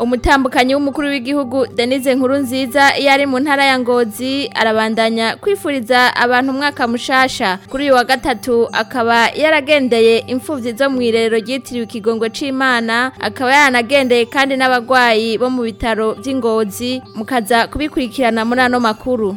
umutambukanyi w'umukuru w'igihugu denise nkuru nziza iyo ari mu ntara ya ngozi arabandanya kwifuriza abantu umwaka mushasha kuri uyu wa gatatu akaba yaragendeye imfubyi zo mu irerero ryitiriwe ikigongo c'imana akaba yanagendeye kandi n'abarwayi bo mu bitaro by'ingozi mukaza kubikurikirana muri ano makuru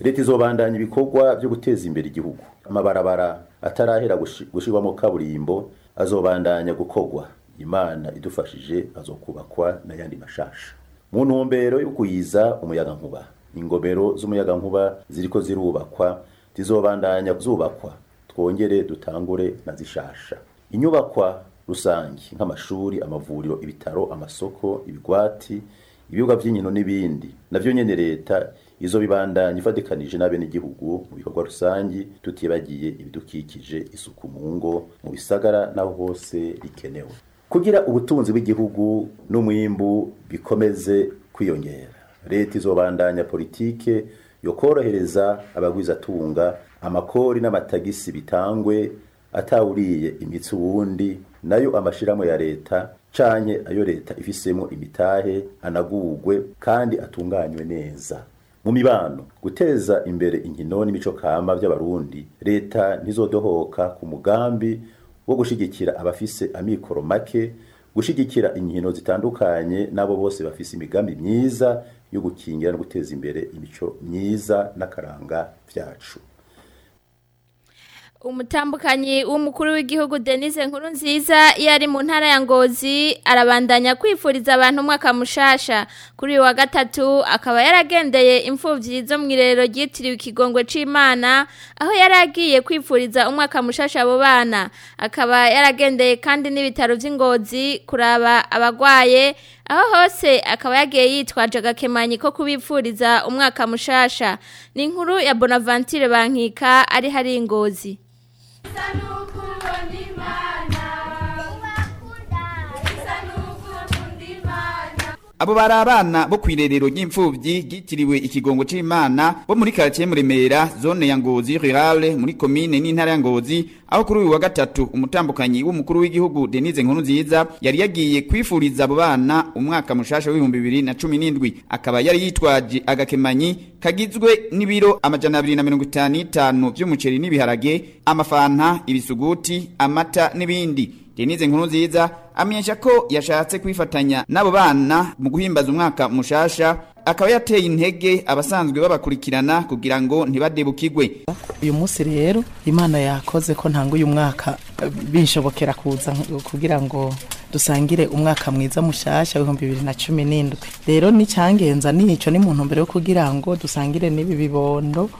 leta izobandanya ibikorwa bikorwa byo guteza imbere igihugu amabarabara atarahera gushyirwamo kaburimbo azobandanya gukogwa imana idufashije azokubakwa n'ayandi mashasha mu ntumbero yo kuyiza umuyagankuba ingomero z'umuyagankuba ziriko zirubakwa zizobandanya zubakwa twongere dutangure na zishasha inyubakwa rusange nk'amashuri amavuriro ibitaro amasoko ibigwati ibibuga by'inkino n'ibindi navyo nyene leta izo bibandanya ifatikanije n'abenegihugu mu bikorwa rusange tutibagiye ibidukikije isuku mu ngo mu bisagara n'aho hose bikenewe kugira ubutunzi bw'igihugu n'umwimbu bikomeze kwiyongera leta izobandanya politike yo korohereza abagwizatunga amakori n'amatagisi bitangwe atawuriye imitsi ubundi nayo amashyirahamwe ya leta canke ayo leta ifisemo imitahe anagurwe kandi atunganywe neza mu mibano guteza imbere inkino n'imico kama by'abarundi leta ntizodohoka ku mugambi wo gushyigikira abafise amikoro make gushyigikira inkino zitandukanye n'abo bose bafise imigambi myiza yo gukingira no guteza imbere imico myiza n'akaranga byacu umutambukanyi w'umukuru w'igihugu denise nkuru nziza yari mu ntara ya ngozi arabandanya kwifuriza abantu umwaka mushasha kuri uyu wa gatatu akaba yaragendeye imfubyi zo mu irerero ryitiriwe ikigongwe cy’Imana aho yari agiye kwifuriza umwaka mushasha abo bana akaba yaragendeye kandi n'ibitaro by'ingozi kuraba abarwaye aho hose akaba yagiye yitwaje agakemanyi ko kubifuriza umwaka mushasha ni inkuru ya Bonaventure bankika ari hari ingozi ni ma. abo bari abana bo ku irerero ry'imfubyi ryitiriwe ikigongo cy'imana bo muri karitsiye muremera zone ya ngozi rurale muri komine n'intara ya ngozi aho kuri uyu wa gatatu umutambukanyi w'umukuru w'igihugu denise nkuru nziza yari yagiye kwifuriza abo bana umwaka mushasha w'ibihumbi bibiri na cumi n'indwi akaba yari yitwaje agakemanyi kagizwe n'ibiro amajana abiri na mirongo itanu n'itanu by'umuceri n'ibiharage amafanta ibisuguti amata n'ibindi denise nkuru nziza amenyesha ko yashatse kwifatanya n'abo bana mu guhimbaza umwaka mushasha akaba yateye intege abasanzwe babakurikirana kugira ngo ntibadebukigwe uyu munsi rero imana yakoze ko ntanga uyu mwaka binshobokera kuza kugira ngo dusangire umwaka mwiza mushasha w'ibihumbi bibiri na cumi n'indwi rero n'icyangenza n'icyo ni mu ntumbero yo kugira ngo dusangire n'ibi bibondo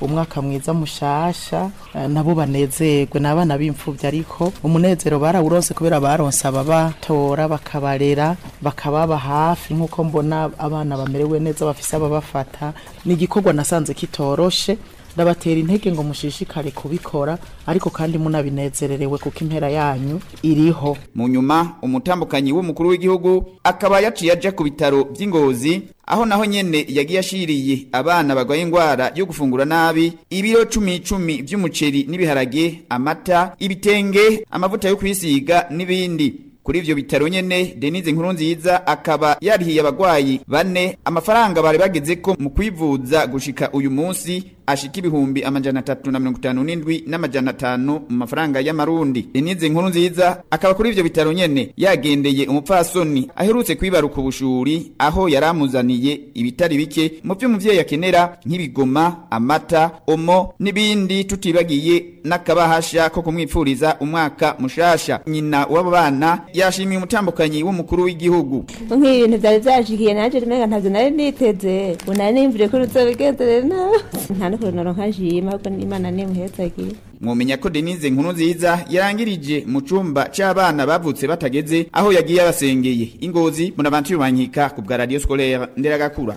umwaka mwiza mushasha eh, nabo banezerwe abana b'imfubyi ariko umunezero barawuronse kubera baronse ababatora bakabarera bakababa hafi nk'uko mbona abana bamerewe neza bafise ababafata ni igikorwa nasanze kitoroshe ndabatera intege ngo mushishikare kubikora ariko kandi munabinezererewe kuko impera yanyu iriho mu nyuma umutambukanyi w'umukuru w'igihugu akaba yaciye aje ku bitaro by'ingozi aho naho nyene yagiye ashiriye abana bagwaye indwara yo gufungura nabi ibiro cumi cumi by'umuceri n'ibiharage amata ibitenge amavuta yo kwisiga n'ibindi kuri ivyo bitaro nyene Denise Nkuru nziza akaba yarihiye abagwayi bane amafaranga bari bageze ko mu kwivuza gushika uyu munsi ashika ibihumbi amajana atatu na mirongo itanu n'indwi n'amajana atanu mu mafaranga y'amarundi inizi nkuru nziza akaba kuri ivyo bitaro nyene yagendeye umupfasoni aherutse kwibaruka ubushuri aho yaramuzaniye ibitari bike mu vyo umuvyeyi akenera nk'ibigoma amata omo n'ibindi tutibagiye n'akabahasha ko kumwipfuriza umwaka mushasha nyina w'abo bana yashimiye umutambukanyi w'umukuru w'igihugu nk'ibintu vyari vyashikiye nanje rimwe ntabyo nari niteze unari nimvire ko ruzobigenzerera ariko rino nkajima ahubwo imana ntimuhetsagiye mwumenya ko Denize nkuru nziza yarangirije mu cyumba cy'abana bavutse batageze aho yagiye abasengeye ingozi munabantu yubanyika ku bwa radiyo sikorera nderagakura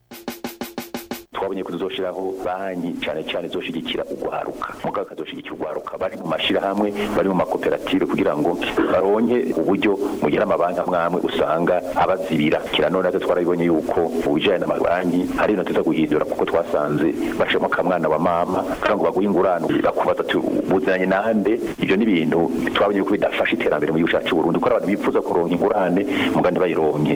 twabonye ko tuzoshyiraho banki cyane cyane zoshyigikira ugwaruka mugabe akazoshyigikira ugwaruka bari mu mashyirahamwe bari mu makoperative kugira ngo baronke uburyo mugira amabanki amwe amwe usanga abazibira none natwe twarabibonye yuko na n'amabanki hari ibintu tuza guhindura kuko twasanze bashiramo akamwana wa mama kugira ngo baguhe ingurane bakubaza tubuzanye nande ibyo ni ibintu twabonye ko bidafasha iterambere mu gihugu cyacu Burundi ko abantu bifuza kuronka ingurane mugandi bayironke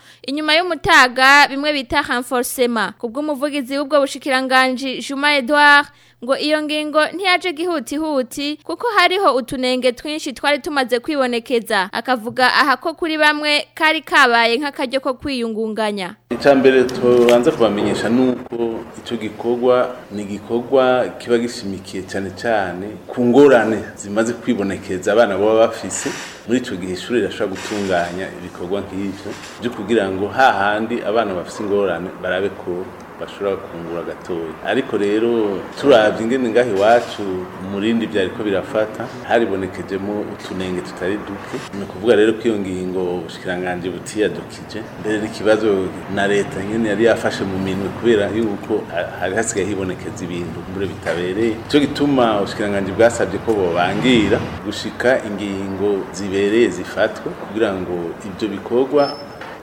inyuma y'umutaga bimwe bita renforcement kubw'umuvugizi w'ubwo bushikiranganji Juma Edouard ngo iyo ngingo ntiyaje gihuti gihutihuti kuko hariho utunenge twinshi twari tumaze kwibonekeza akavuga aha ko kuri bamwe kari kabaye nk'akaryo ko kwiyungunganya icya mbere tubanza kubamenyesha ni uko icyo gikorwa ni igikorwa kiba gishimikiye cyane cyane ku ngorane zimaze kwibonekeza abana baba bafise muri icyo gihe ishuri rirashobora gutunganya ibikorwa nk'ibyo byo kugira ngo hahandi abana bafite ingorane barabe ko bashobora gufungura gatoya ariko rero turabye ingene ngaha iwacu murindi ko birafata haribonekejemo utunenge tutari duke ni ukuvuga rero ko iyo ngingo ubushikiranganje butiyadukije mbere n'ikibazo na leta nyene yari yafashe mu minwe kubera yuko hari hasigaye hibonekeza ibintu muri bitabereye cyo gituma ubushikiranganje bwasabye ko bobangira gushika ingingo zibereye zifatwa kugira ngo ibyo bikorwa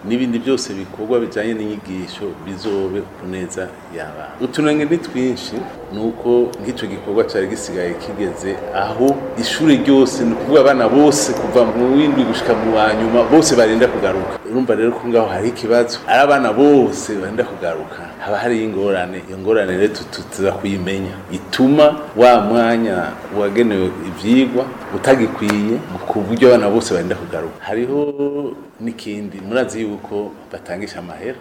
n'ibindi byose bikorwa bijyanye n'inyigisho bizobe ku neza y'abantu utunenge ni twinshi ni uko nk'icyo gikorwa cyari gisigaye kigeze aho ishuri ryose ni ukuvuga abana bose kuva mu w'indwi gushyika mu wa nyuma bose barinda kugaruka urumva rero ko ngaho hari ikibazo ari abana bose barinda kugaruka haba hari ingorane iyo ngorane rero tuza kuyimenya ituma wa mwanya wagenewe ibyigwa utagikwiye ku buryo abana bose barinda kugaruka hariho n'ikindi murazi yuko batangisha amahera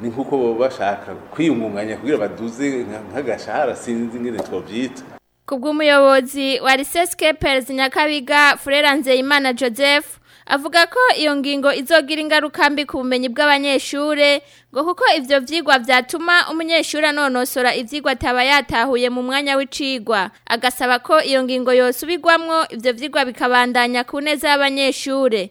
ni nk'uko baba bashaka kwiyungunganya kugira baduze nk'agashahara sinzi nk'iri twabyita ku bw'umuyobozi wa riseske perezida nyakabiga furera nzeyimana joseph avuga ko iyo ngingo izogira ingaruka mbi ku bumenyi bw'abanyeshure ngo kuko ivyo vyigwa vyatuma umunyeshure anonosora ivyigwa ataba yatahuye mu mwanya w'icigwa agasaba ko iyo ngingo yosubirwamwo ivyo vyigwa bikabandanya ku neza y'abanyeshure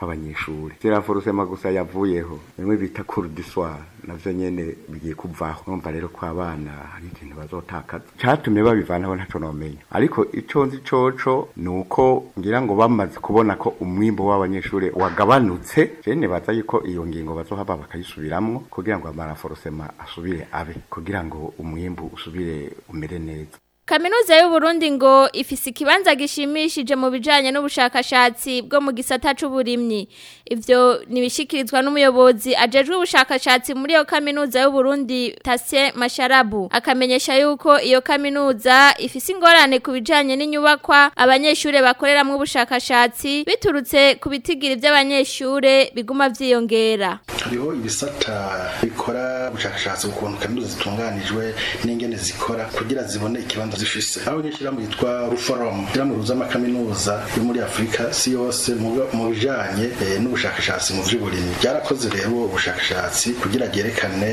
w'abanyeshuri si ranforosema gusa yavuyeho bimwe bita kurudiswara navyo nyene bigiye kuvaho numva rero ko abana hari ikintu bazotakaza cyatumye babivanaho ntaco nomenya ariko ico nzi coco nuko ngira ngo bamaze kubona ko umwimbo w'abanyeshuri wagabanutse je nibaza yuko iyo ngingo bazohava bakayisubiramwo kugira ngo amaraforosema asubire abe kugira ngo umwimbu usubire umere neza kaminuza Burundi ngo ifise ikibanza gishimishije mu bijanye n'ubushakashatsi bwo mu gisata c'uburimyi ivyo nibishikirizwa n'umuyobozi ajejwe ubushakashatsi muri iyo kaminuza Burundi Tase Masharabu akamenyesha yuko iyo kaminuza ifise ingorane ku bijanye n'inyubakwa abanyeshuri bakoreramo ubushakashatsi biturutse ku bitigiri by’abanyeshuri biguma vyiyongera hariho ibisata bikora ubushakashatsi ku kuntu kaminuza zitunganijwe n'ingene zikora kugira zibone ikibanza zifise aho ishyirahamwe ryitwa ruforumu ishyirahamwe ruhuza amakaminuza yo muri afurika si yose mu bijyanye eh, n'ubushakashatsi mu vy'uburimyi ryarakoze rero ubushakashatsi kugira ryerekane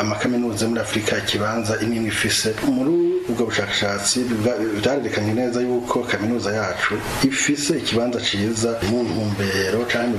amakaminuza muri afurika ikibanza imwe imwe ifise muri ubwo bushakashatsi byarerekanye neza yuko kaminuza yacu ifise ikibanza cyiza mu ntumbero canke mu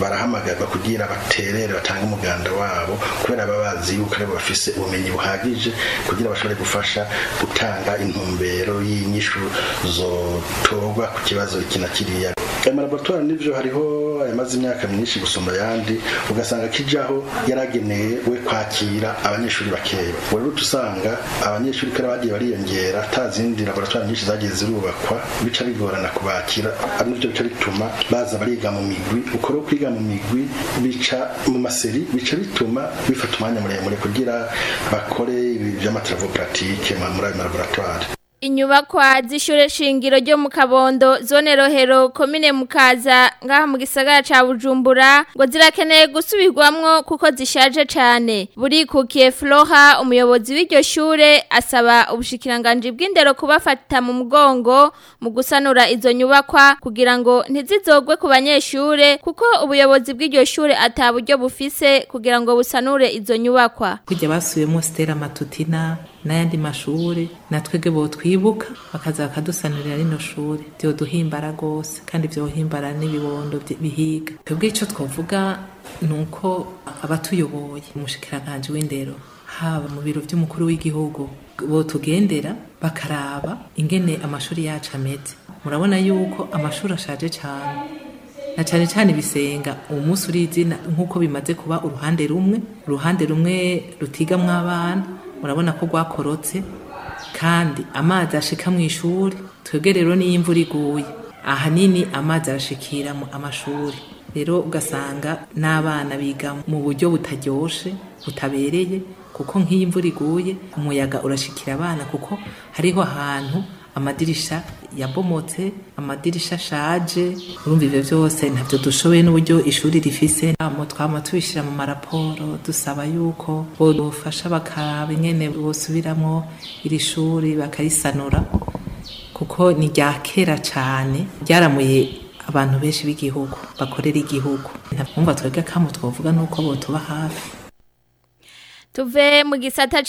barahamagarwa kugira baterere batange umuganda wabo kubera baba bazi yuko aribo bafise ubumenyi buhagije kugira bashobore gufasha gutanga intumbero y'inyishu zotorwa ku kibazo kinakiriya aya maraboratwari n'ibyo hariho yamaze imyaka myinshi gusumba ayandi ugasanga kijyaho yarageneye we kwakira abanyeshuri bakeya wari utusanga abanyeshuri kare bagiye bariyongera nta zindi laboratwari nyinshi zagiye zirubakwa bica bigorana kubakira nibyo bica bituma baza bariga mu migwi uko ukora kwiga mu migwi bica mu maseri bica bituma bifata umwanya muremure kugira bakore ibi by'amataravo puratike muri ayo maraboratwari inyubakwa z'ishure shingiro ryo mu kabondo zone rohero komine mukaza ngaha mu gisagara ca bujumbura ngo zirakeneye gusubirwamwo kuko zishaje cane buri kukiye flora umuyobozi w'iryo shure asaba ubushikiranganji bw'indero kubafata mu mugongo mu gusanura izo nyubakwa kugira ngo ntizizogwe ku banyeshure kuko ubuyobozi bw'iryo shure ata buryo bufise kugira ngo busanure izo nyubakwa kujya basubiyemo stera matutina n'ayandi mashuri natwebwe botwibuka bakaza bakadusanurira rino shuri vyoduhimbara rwose kandi vyohimbara n'ibibondo bihiga twebwe icyo twovuga ni uko abatuyoboye umushikirankanji w'indero haba mu biro by’umukuru w'igihugu bo tugendera bakaraba ingene amashuri yacu ameze murabona yuko amashuri ashaje cyane na cyane cyane ibisenga uwo munsi urizina nk'uko bimaze kuba uruhande rumwe uruhande rumwe rutigamwo abana murabona ko rwakorotse kandi amazi ashika mu ishuri twebwe rero n'iyo imvura iguye ahanini amazi arashikira amashuri rero ugasanga n'abana biga mu buryo butaryoshe butabereye kuko nk'iyo imvura iguye umuyaga urashikira abana kuko hariho ahantu amadirishya yabomotse amadirisha ashaje urumva ibyo byose ntabyo dushoboye n'uburyo ishuri rifise twama tubishyira mu maraporo dusaba yuko bofasha bakaraba nyine bosubiramo iri shuri bakarisanura kuko ni irya kera cyane ryaramuye abantu benshi b'igihugu bakorera igihugu ntabwo twebwe akamwe twavuga nuko botuba hafi tuve mu gisata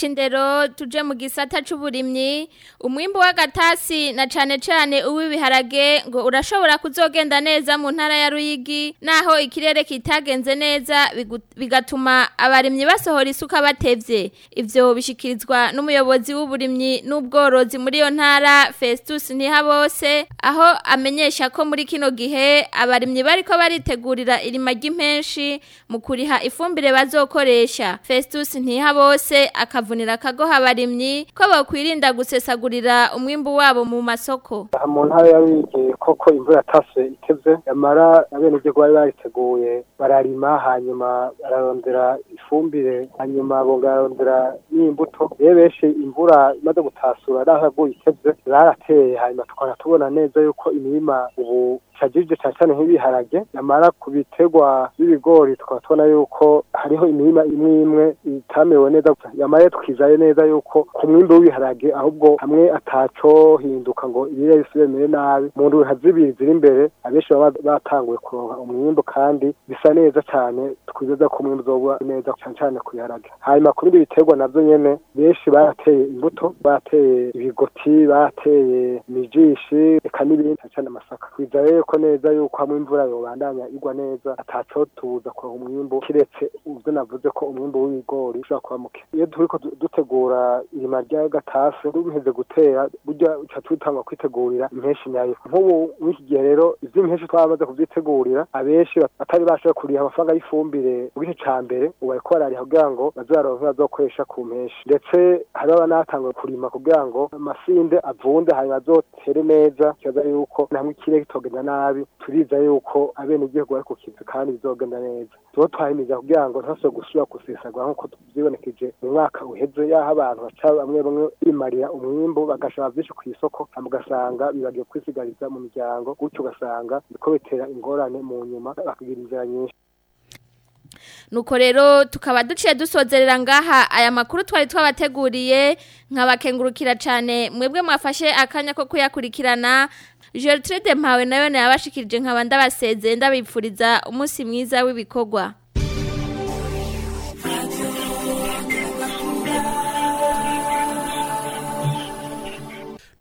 tuje mu gisata c'uburimyi umwimbu w'agatasi na cane cane uw'ibiharage ngo urashobora kuzogenda neza mu ntara ya Ruyigi naho ikirere kitagenze neza bigatuma abarimyi basohora isuka batevye ivyo bishikirizwa n'umuyobozi w'uburimyi n'ubworozi muri yo ntara Festus Ntihabose aho amenyesha ko muri kino gihe abarimyi bariko baritegurira irima ry'impenshi mu kuriha ifumbire bazokoresha Festus ni ntiha bose akavunira akagoha abarimyi ko bakwirinda gusesagurira umwimbu wabo mu masoko aha mu koko imvura yatase iteze yamara abenegihugu bari bariteguye bararima hanyuma bararondera ifumbire hanyuma bongarondera n'imbuto yebeshe imvura imaze gutasura naho yaguye iteze zarateye hanyuma tukaba tubona neza yuko imirima ubu cagirije cyane nk'ibiharage nyamara ku bitegwa by'ibigori tukaba tubona yuko hariho imirima imwe imwe itamewe neza yamaye twizaye neza yuko ku mwimbi w'ibiharage ahubwo hamwe ataco hinduka ngo ibirere bisubire bimere nabi mu ndwi zibiri ziri imbere abenshi baba batanguye kuronka umwimbu kandi bisa neza cyane twizeza ko umwimbu uzoba neza cyane cyane ku biharage hanyuma ku bindi bitegwa navyo nyene benshi barateye imbuto barateye ibigoti barateye mijishi eka n'ibindi cyane amasaka twizeye yuko neza yuko hamwe imvura yobandanya igwa neza ataco tuza kuronka umwimbu kiretse uvyo navuze ko umwimbu w'ibigori ushobora kwamuka iyo turiko dutegura irima rya gatase duheze gutera burya uca tutanga kwitegurira impeshi nyayo nk'ubu mw'iki gihe rero ivy'impeshi twamaze kuvyitegurira abenshi atari bashoboye kuriha amafaranga y'ifumbire mu gice ca mbere ubu bariko barariha kugira ngo bazaronke bazokoresha ku mpeshi ndetse hari abanatanguye kurima kugira ngo amasinde avunde hanyuma azotere neza kibaza yuko namwe ikirere kitogenda nabi nabi turiza yuko abenegihugu bari ku kintu kandi bizogenda neza tuba twahimiza kugira ngo ntase gusubira gusesagura nk'uko tubyibonekeje mu mwaka uheze y'aho abantu baca bamwe bamwe bimarira umwimbu bagashaka byinshi ku isoko ugasanga bibagiwe kwisigariza mu miryango gutyo ugasanga biko bitera ingorane mu nyuma bakagira inzira nyinshi nuko rero tukaba duciye dusozerera ngaha aya makuru twari twabateguriye nkabakengurukira cyane mwebwe mwafashe akanya ko kuyakurikirana Gertrude mpawe nayo nabashikirije nkaba ndabasezeye ndabipfuriza umusi mwiza w'ibikogwa